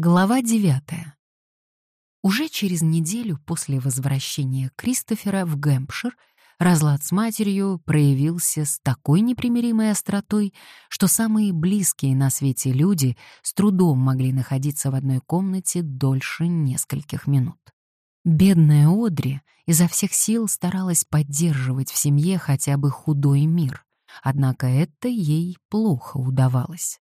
Глава девятая. Уже через неделю после возвращения Кристофера в Гэмпшир разлад с матерью проявился с такой непримиримой остротой, что самые близкие на свете люди с трудом могли находиться в одной комнате дольше нескольких минут. Бедная Одри изо всех сил старалась поддерживать в семье хотя бы худой мир, однако это ей плохо удавалось.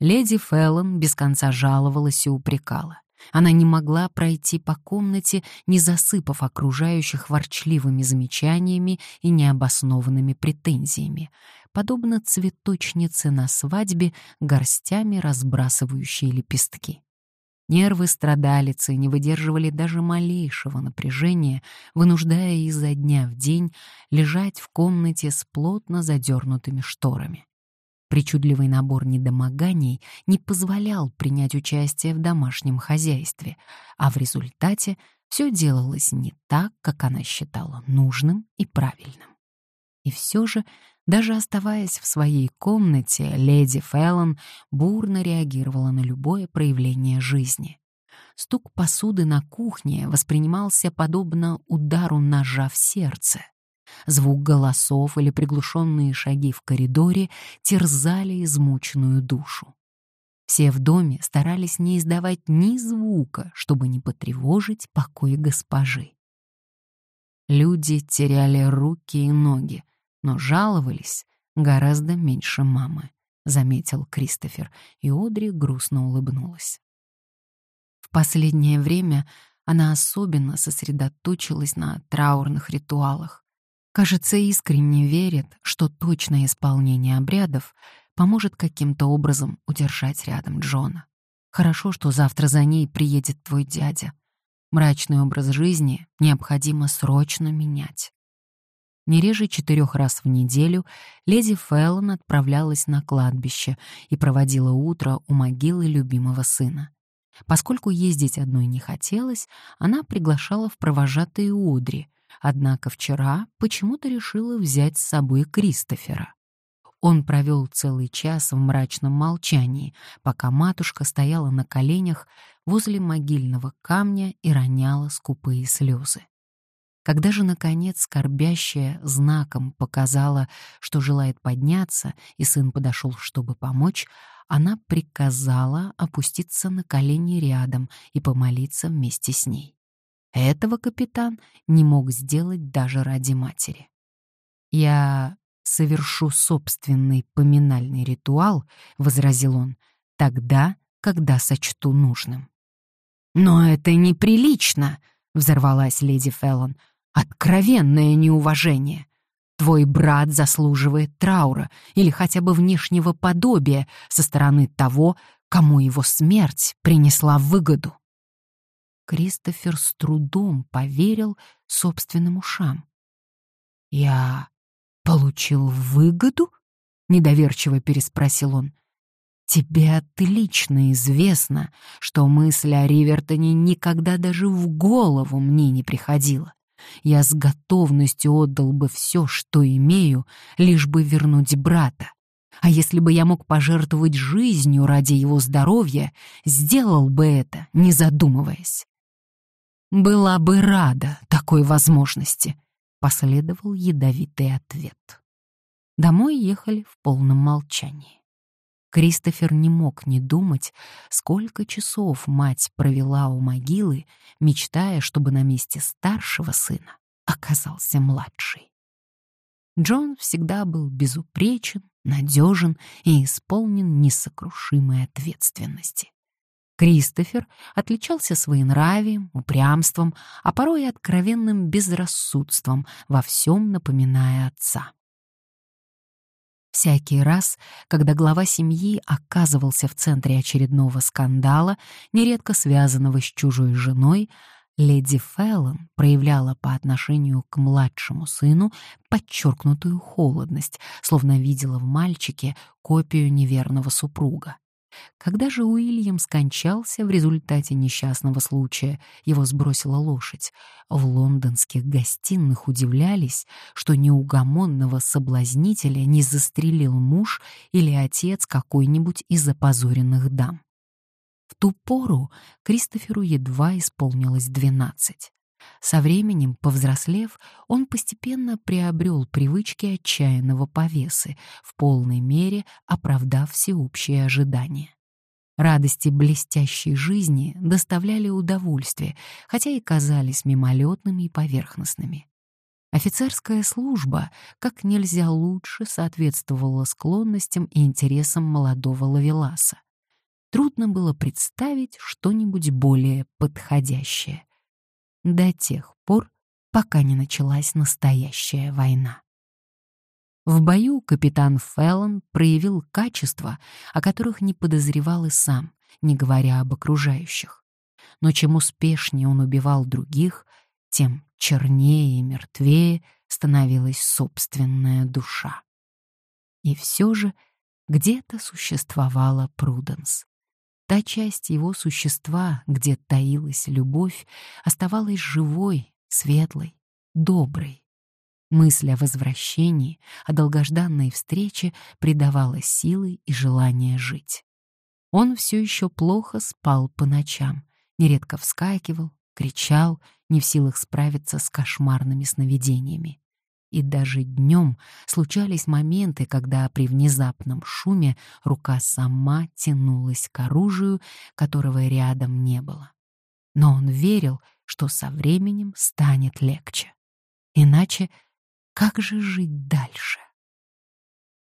Леди Феллон без конца жаловалась и упрекала. Она не могла пройти по комнате, не засыпав окружающих ворчливыми замечаниями и необоснованными претензиями, подобно цветочнице на свадьбе, горстями разбрасывающей лепестки. Нервы страдалицы не выдерживали даже малейшего напряжения, вынуждая изо дня в день лежать в комнате с плотно задернутыми шторами. Причудливый набор недомоганий не позволял принять участие в домашнем хозяйстве, а в результате все делалось не так, как она считала нужным и правильным. И все же, даже оставаясь в своей комнате, леди Феллон бурно реагировала на любое проявление жизни. Стук посуды на кухне воспринимался подобно удару ножа в сердце. Звук голосов или приглушенные шаги в коридоре терзали измученную душу. Все в доме старались не издавать ни звука, чтобы не потревожить покой госпожи. Люди теряли руки и ноги, но жаловались гораздо меньше мамы, заметил Кристофер, и Одри грустно улыбнулась. В последнее время она особенно сосредоточилась на траурных ритуалах, Кажется, искренне верит, что точное исполнение обрядов поможет каким-то образом удержать рядом Джона. Хорошо, что завтра за ней приедет твой дядя. Мрачный образ жизни необходимо срочно менять. Не реже четырех раз в неделю леди Феллон отправлялась на кладбище и проводила утро у могилы любимого сына. Поскольку ездить одной не хотелось, она приглашала в провожатые Удри — Однако вчера почему-то решила взять с собой Кристофера. Он провел целый час в мрачном молчании, пока матушка стояла на коленях возле могильного камня и роняла скупые слезы. Когда же, наконец, скорбящая знаком показала, что желает подняться, и сын подошел, чтобы помочь, она приказала опуститься на колени рядом и помолиться вместе с ней. Этого капитан не мог сделать даже ради матери. «Я совершу собственный поминальный ритуал», — возразил он, — «тогда, когда сочту нужным». «Но это неприлично», — взорвалась леди Феллон. «Откровенное неуважение. Твой брат заслуживает траура или хотя бы внешнего подобия со стороны того, кому его смерть принесла выгоду». Кристофер с трудом поверил собственным ушам. «Я получил выгоду?» — недоверчиво переспросил он. «Тебе отлично известно, что мысль о Ривертоне никогда даже в голову мне не приходила. Я с готовностью отдал бы все, что имею, лишь бы вернуть брата. А если бы я мог пожертвовать жизнью ради его здоровья, сделал бы это, не задумываясь. «Была бы рада такой возможности», — последовал ядовитый ответ. Домой ехали в полном молчании. Кристофер не мог не думать, сколько часов мать провела у могилы, мечтая, чтобы на месте старшего сына оказался младший. Джон всегда был безупречен, надежен и исполнен несокрушимой ответственности. Кристофер отличался своенравием, упрямством, а порой и откровенным безрассудством, во всем напоминая отца. Всякий раз, когда глава семьи оказывался в центре очередного скандала, нередко связанного с чужой женой, леди Феллон проявляла по отношению к младшему сыну подчеркнутую холодность, словно видела в мальчике копию неверного супруга. Когда же Уильям скончался в результате несчастного случая, его сбросила лошадь, в лондонских гостиных удивлялись, что неугомонного соблазнителя не застрелил муж или отец какой-нибудь из опозоренных дам. В ту пору Кристоферу едва исполнилось двенадцать. Со временем, повзрослев, он постепенно приобрел привычки отчаянного повесы, в полной мере оправдав всеобщие ожидания. Радости блестящей жизни доставляли удовольствие, хотя и казались мимолетными и поверхностными. Офицерская служба как нельзя лучше соответствовала склонностям и интересам молодого Лавеласа. Трудно было представить что-нибудь более подходящее. До тех пор, пока не началась настоящая война. В бою капитан Феллон проявил качества, о которых не подозревал и сам, не говоря об окружающих. Но чем успешнее он убивал других, тем чернее и мертвее становилась собственная душа. И все же где-то существовала Пруденс. Та часть его существа, где таилась любовь, оставалась живой, светлой, доброй. Мысль о возвращении, о долгожданной встрече придавала силы и желание жить. Он все еще плохо спал по ночам, нередко вскакивал, кричал, не в силах справиться с кошмарными сновидениями. И даже днем случались моменты, когда при внезапном шуме рука сама тянулась к оружию, которого рядом не было. Но он верил, что со временем станет легче. Иначе как же жить дальше?